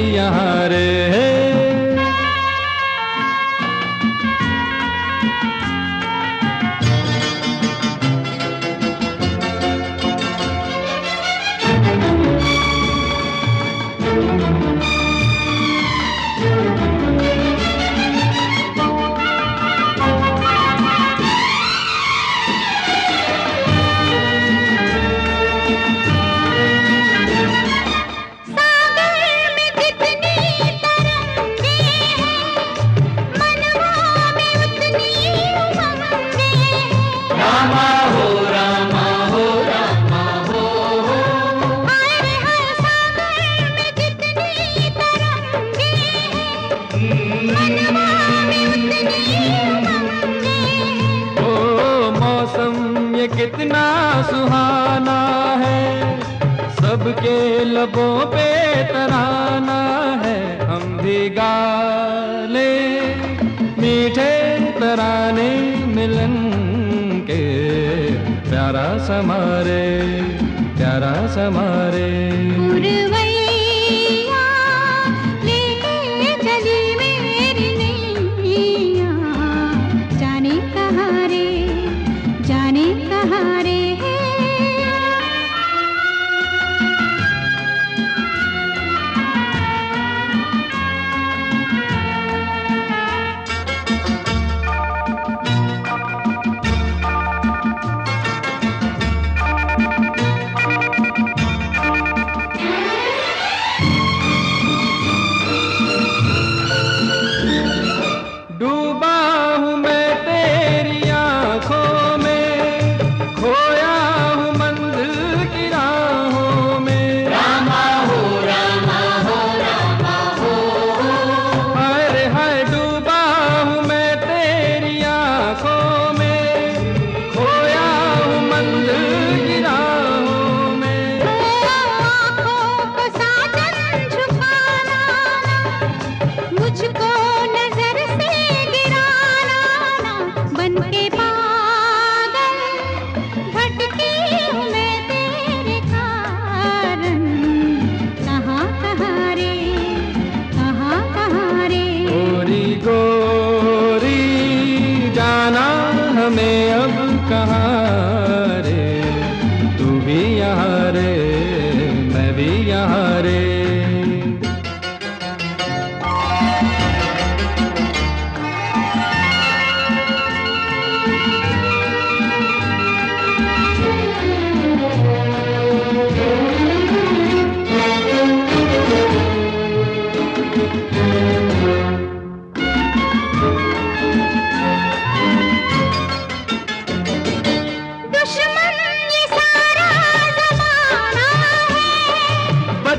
यहाँ रे सबके लबों पे तराना है, हम भी गा ले। मीठे तराने मिलन के, प्यारा समारे प्यारा समारे